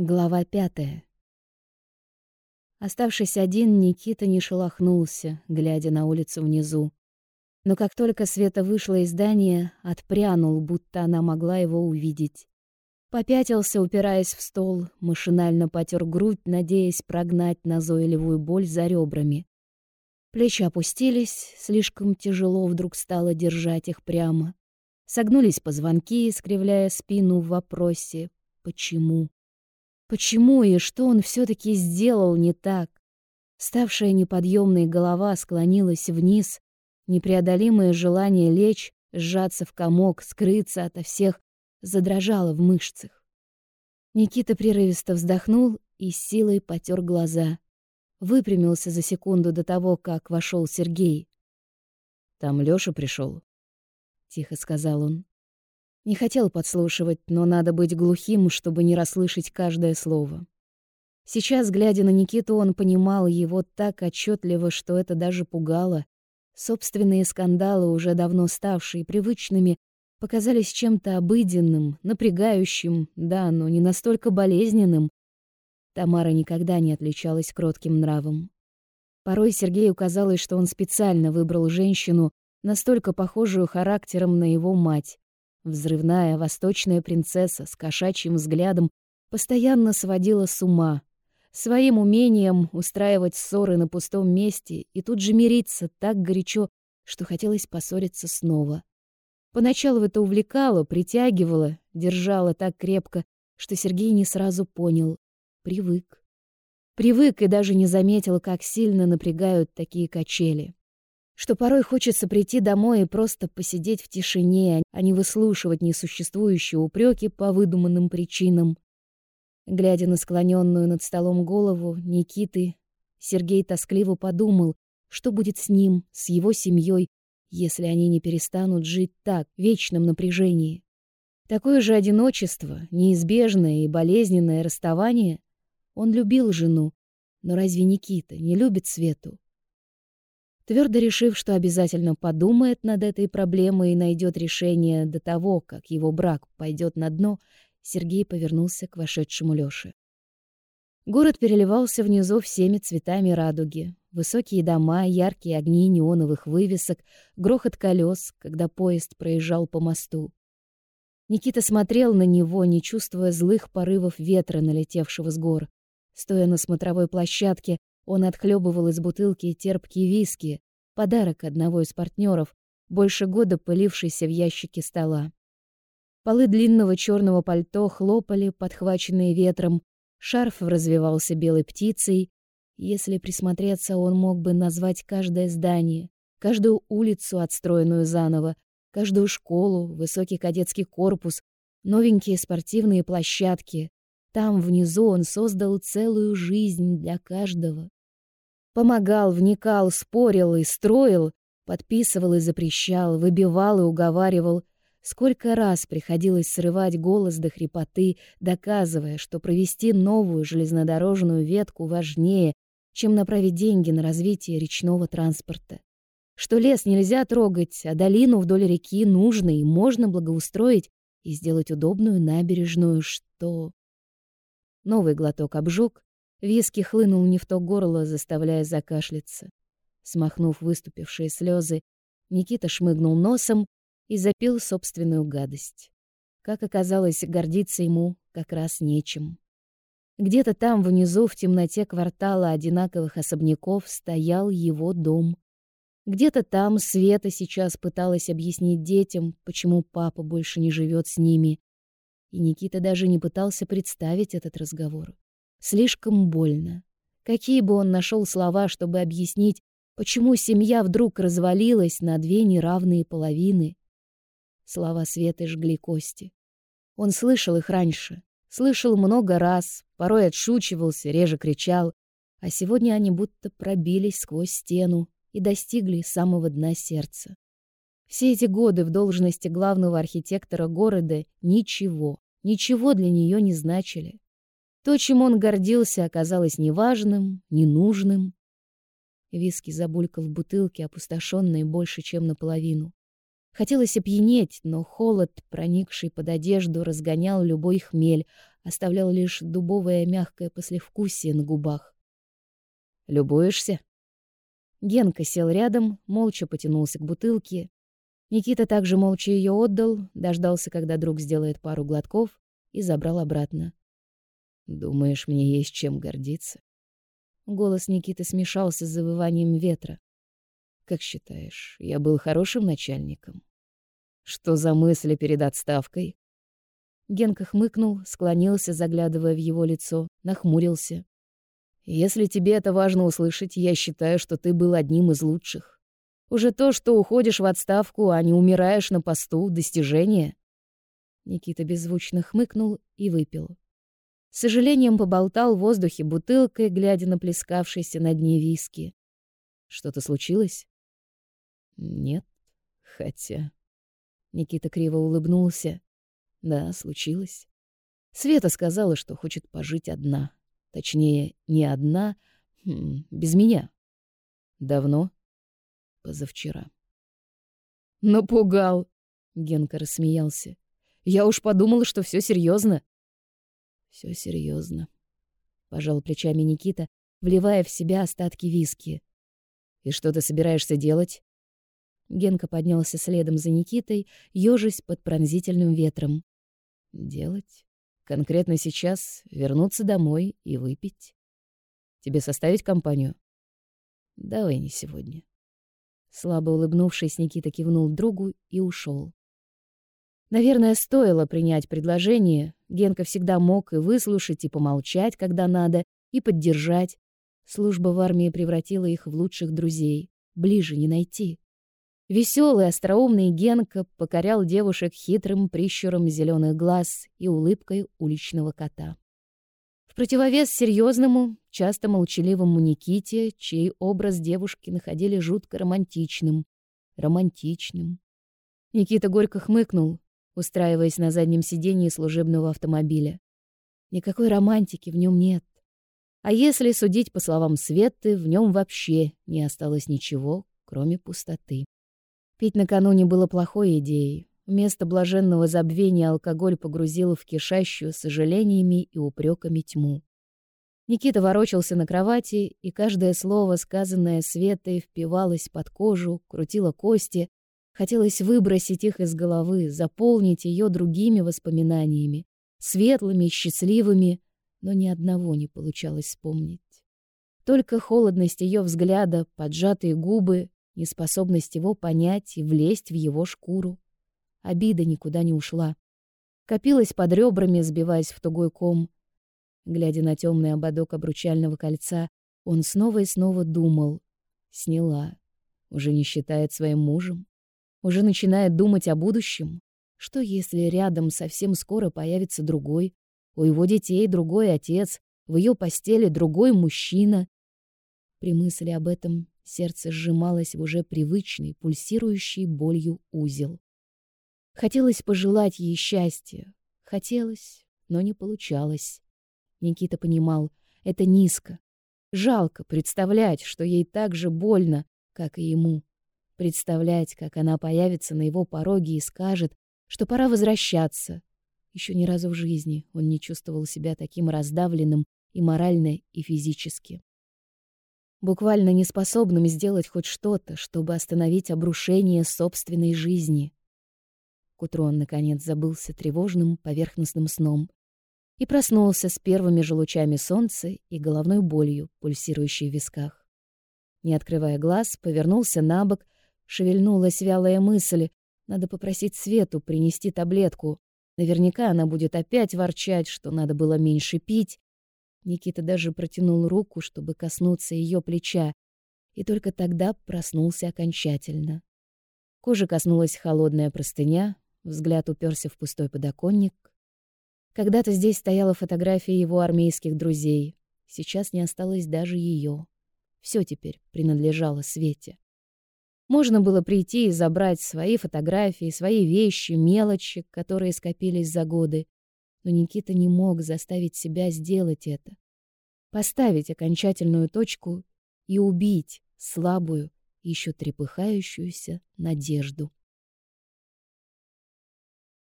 Глава пятая. Оставшись один, Никита не шелохнулся, глядя на улицу внизу. Но как только Света вышла из здания, отпрянул, будто она могла его увидеть. Попятился, упираясь в стол, машинально потер грудь, надеясь прогнать назойливую боль за ребрами. Плечи опустились, слишком тяжело вдруг стало держать их прямо. Согнулись позвонки, искривляя спину в вопросе «Почему?». Почему и что он все-таки сделал не так? Ставшая неподъемной голова склонилась вниз, непреодолимое желание лечь, сжаться в комок, скрыться ото всех, задрожало в мышцах. Никита прерывисто вздохнул и силой потер глаза. Выпрямился за секунду до того, как вошел Сергей. «Там Лёша пришел, тихо сказал он. Не хотел подслушивать, но надо быть глухим, чтобы не расслышать каждое слово. Сейчас, глядя на Никиту, он понимал его так отчетливо, что это даже пугало. Собственные скандалы, уже давно ставшие привычными, показались чем-то обыденным, напрягающим, да, но не настолько болезненным. Тамара никогда не отличалась кротким нравом. Порой Сергею казалось, что он специально выбрал женщину, настолько похожую характером на его мать. Взрывная восточная принцесса с кошачьим взглядом постоянно сводила с ума. Своим умением устраивать ссоры на пустом месте и тут же мириться так горячо, что хотелось поссориться снова. Поначалу это увлекало, притягивало, держало так крепко, что Сергей не сразу понял. Привык. Привык и даже не заметил, как сильно напрягают такие качели что порой хочется прийти домой и просто посидеть в тишине, а не выслушивать несуществующие упреки по выдуманным причинам. Глядя на склоненную над столом голову Никиты, Сергей тоскливо подумал, что будет с ним, с его семьей, если они не перестанут жить так, в вечном напряжении. Такое же одиночество, неизбежное и болезненное расставание. Он любил жену, но разве Никита не любит Свету? Твердо решив, что обязательно подумает над этой проблемой и найдет решение до того, как его брак пойдет на дно, Сергей повернулся к вошедшему Лёше. Город переливался внизу всеми цветами радуги. Высокие дома, яркие огни неоновых вывесок, грохот колес, когда поезд проезжал по мосту. Никита смотрел на него, не чувствуя злых порывов ветра, налетевшего с гор. Стоя на смотровой площадке, он отхлебывал из бутылки терпкие виски, подарок одного из партнеров, больше года пылившийся в ящике стола. Полы длинного черного пальто хлопали, подхваченные ветром, шарф развивался белой птицей. Если присмотреться, он мог бы назвать каждое здание, каждую улицу, отстроенную заново, каждую школу, высокий кадетский корпус, новенькие спортивные площадки. Там внизу он создал целую жизнь для каждого. Помогал, вникал, спорил и строил, подписывал и запрещал, выбивал и уговаривал. Сколько раз приходилось срывать голос до хрипоты, доказывая, что провести новую железнодорожную ветку важнее, чем направить деньги на развитие речного транспорта. Что лес нельзя трогать, а долину вдоль реки нужно и можно благоустроить и сделать удобную набережную, что... Новый глоток обжег, Виски хлынул не в то горло, заставляя закашляться. Смахнув выступившие слезы, Никита шмыгнул носом и запил собственную гадость. Как оказалось, гордиться ему как раз нечем. Где-то там внизу, в темноте квартала одинаковых особняков, стоял его дом. Где-то там Света сейчас пыталась объяснить детям, почему папа больше не живет с ними. И Никита даже не пытался представить этот разговор. Слишком больно. Какие бы он нашел слова, чтобы объяснить, почему семья вдруг развалилась на две неравные половины? Слова Светы жгли кости. Он слышал их раньше, слышал много раз, порой отшучивался, реже кричал, а сегодня они будто пробились сквозь стену и достигли самого дна сердца. Все эти годы в должности главного архитектора города ничего, ничего для нее не значили. То, чем он гордился, оказалось неважным, ненужным. Виски забулькал в бутылке, опустошенной больше, чем наполовину. Хотелось опьянеть, но холод, проникший под одежду, разгонял любой хмель, оставлял лишь дубовое мягкое послевкусие на губах. «Любуешься?» Генка сел рядом, молча потянулся к бутылке. Никита также молча ее отдал, дождался, когда друг сделает пару глотков, и забрал обратно. «Думаешь, мне есть чем гордиться?» Голос Никиты смешался с завыванием ветра. «Как считаешь, я был хорошим начальником?» «Что за мысли перед отставкой?» Генка хмыкнул, склонился, заглядывая в его лицо, нахмурился. «Если тебе это важно услышать, я считаю, что ты был одним из лучших. Уже то, что уходишь в отставку, а не умираешь на посту, достижение». Никита беззвучно хмыкнул и выпил. Сожалением поболтал в воздухе бутылкой, глядя на плескавшийся на дне виски. «Что-то случилось?» «Нет, хотя...» Никита криво улыбнулся. Да, случилось. Света сказала, что хочет пожить одна. Точнее, не одна, хм, без меня. Давно? Позавчера. Напугал. Генка рассмеялся. Я уж подумала, что все серьезно. Все серьезно. Пожал плечами Никита, вливая в себя остатки виски. И что ты собираешься делать? Генка поднялся следом за Никитой, ёжись под пронзительным ветром. Делать? Конкретно сейчас вернуться домой и выпить. Тебе составить компанию? Давай не сегодня. Слабо улыбнувшись, Никита кивнул другу и ушел. Наверное, стоило принять предложение. Генка всегда мог и выслушать, и помолчать, когда надо, и поддержать. Служба в армии превратила их в лучших друзей. Ближе не найти. Веселый, остроумный Генка покорял девушек хитрым прищуром зеленых глаз и улыбкой уличного кота. В противовес серьезному, часто молчаливому Никите, чей образ девушки находили жутко романтичным. Романтичным. Никита горько хмыкнул, устраиваясь на заднем сиденье служебного автомобиля. Никакой романтики в нем нет. А если судить по словам Светы, в нем вообще не осталось ничего, кроме пустоты. Пить накануне было плохой идеей. Вместо блаженного забвения алкоголь погрузил в кишащую сожалениями и упреками тьму. Никита ворочался на кровати, и каждое слово, сказанное Светой, впивалось под кожу, крутило кости. Хотелось выбросить их из головы, заполнить ее другими воспоминаниями, светлыми, счастливыми, но ни одного не получалось вспомнить. Только холодность ее взгляда, поджатые губы неспособность его понять и влезть в его шкуру. Обида никуда не ушла. Копилась под ребрами, сбиваясь в тугой ком. Глядя на темный ободок обручального кольца, он снова и снова думал. Сняла. Уже не считает своим мужем. Уже начинает думать о будущем. Что если рядом совсем скоро появится другой? У его детей другой отец, в ее постели другой мужчина. При мысли об этом Сердце сжималось в уже привычный, пульсирующий болью узел. Хотелось пожелать ей счастья. Хотелось, но не получалось. Никита понимал, это низко. Жалко представлять, что ей так же больно, как и ему. Представлять, как она появится на его пороге и скажет, что пора возвращаться. Еще ни разу в жизни он не чувствовал себя таким раздавленным и морально, и физически буквально неспособным сделать хоть что-то, чтобы остановить обрушение собственной жизни. К утру он, наконец, забылся тревожным поверхностным сном и проснулся с первыми же лучами солнца и головной болью, пульсирующей в висках. Не открывая глаз, повернулся на бок, шевельнулась вялая мысль. Надо попросить Свету принести таблетку. Наверняка она будет опять ворчать, что надо было меньше пить, Никита даже протянул руку, чтобы коснуться ее плеча, и только тогда проснулся окончательно. Кожа коснулась холодная простыня, взгляд уперся в пустой подоконник. Когда-то здесь стояла фотография его армейских друзей, сейчас не осталось даже ее. Все теперь принадлежало Свете. Можно было прийти и забрать свои фотографии, свои вещи, мелочи, которые скопились за годы, но Никита не мог заставить себя сделать это. Поставить окончательную точку и убить слабую, еще трепыхающуюся надежду.